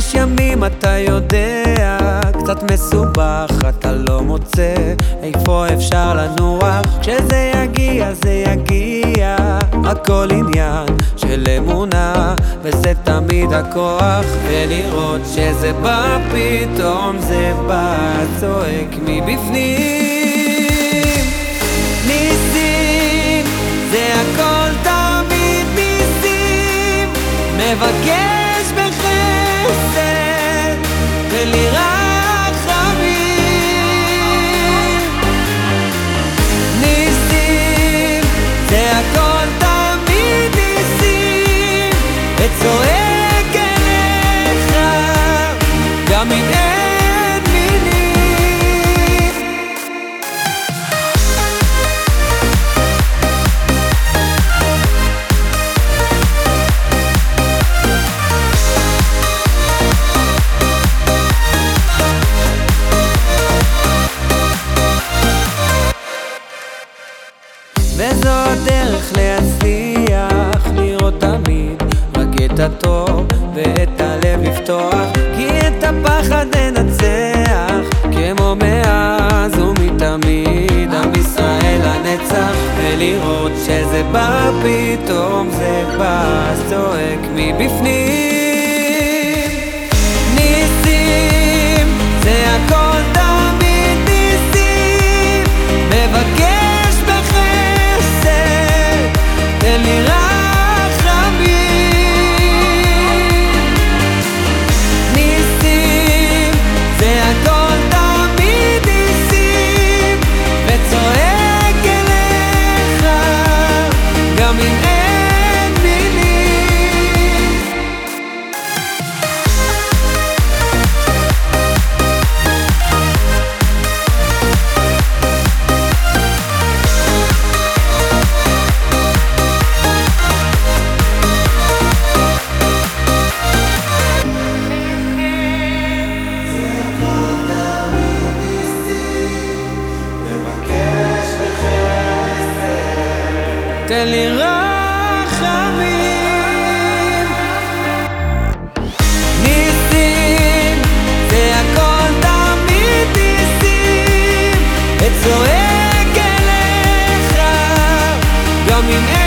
יש ימים, אתה יודע, קצת מסובך, אתה לא מוצא איפה אפשר לנוח. כשזה יגיע, זה יגיע, הכל עניין של אמונה, וזה תמיד הכוח, ולראות שזה בא פתאום, זה בא צועק מבפנים. ניסים, זה הכל תמיד ניסים, מבקש הטוב ואת הלב לפתוח, כי את הפחד ננצח, כמו מאז ומתמיד, עם ישראל הנצח, ולראות שזה בא פתאום, זה בא צועק מבפנים. תן לי רחמים. ניסים, זה הכל תמיד ניסים, את צועק אליך, גם אם אין...